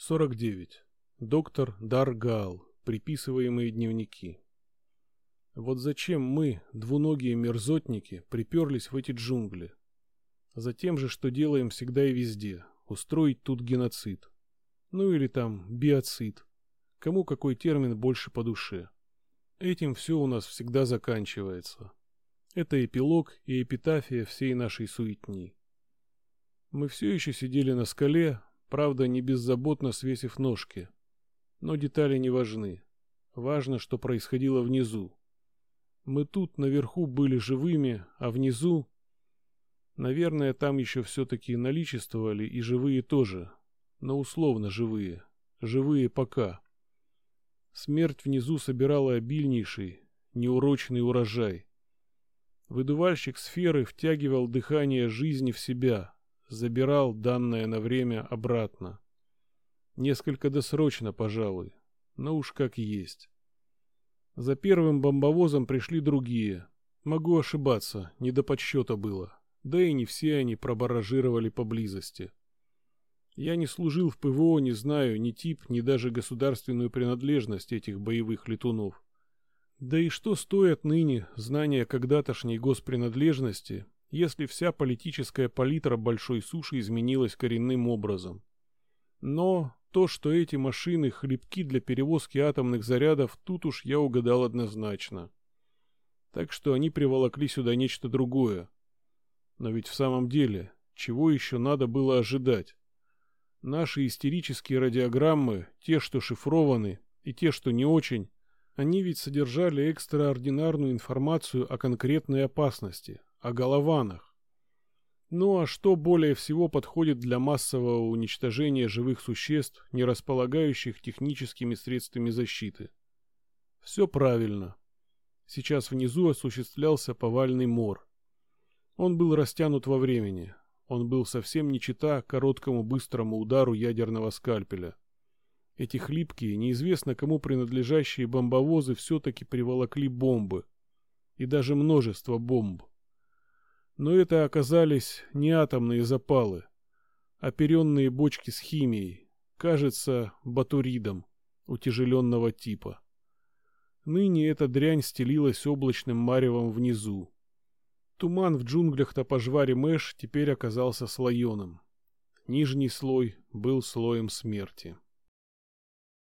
49. Доктор Даргал. Приписываемые дневники. Вот зачем мы, двуногие мерзотники, приперлись в эти джунгли? Затем же, что делаем всегда и везде. Устроить тут геноцид. Ну или там биоцид. Кому какой термин больше по душе. Этим все у нас всегда заканчивается. Это эпилог и эпитафия всей нашей суетни. Мы все еще сидели на скале, правда, не беззаботно свесив ножки. Но детали не важны. Важно, что происходило внизу. Мы тут наверху были живыми, а внизу... Наверное, там еще все-таки наличествовали и живые тоже, но условно живые. Живые пока. Смерть внизу собирала обильнейший, неурочный урожай. Выдувальщик сферы втягивал дыхание жизни в себя, забирал данное на время обратно. Несколько досрочно, пожалуй, но уж как есть. За первым бомбовозом пришли другие. Могу ошибаться, не до подсчета было. Да и не все они пробаражировали поблизости. Я не служил в ПВО, не знаю ни тип, ни даже государственную принадлежность этих боевых летунов. Да и что стоят ныне знания когда-тошней госпринадлежности, если вся политическая палитра большой суши изменилась коренным образом. Но то, что эти машины хлебки для перевозки атомных зарядов, тут уж я угадал однозначно. Так что они приволокли сюда нечто другое. Но ведь в самом деле, чего еще надо было ожидать? Наши истерические радиограммы, те, что шифрованы, и те, что не очень, они ведь содержали экстраординарную информацию о конкретной опасности, о голованах. Ну а что более всего подходит для массового уничтожения живых существ, не располагающих техническими средствами защиты? Все правильно. Сейчас внизу осуществлялся повальный мор. Он был растянут во времени. Он был совсем не чита короткому быстрому удару ядерного скальпеля. Эти хлипкие, неизвестно кому принадлежащие бомбовозы все-таки приволокли бомбы. И даже множество бомб. Но это оказались не атомные запалы, а оперенные бочки с химией, кажется, батуридом утяжеленного типа. Ныне эта дрянь стелилась облачным маревом внизу. Туман в джунглях Топожвари Мэш теперь оказался слоеным. Нижний слой был слоем смерти.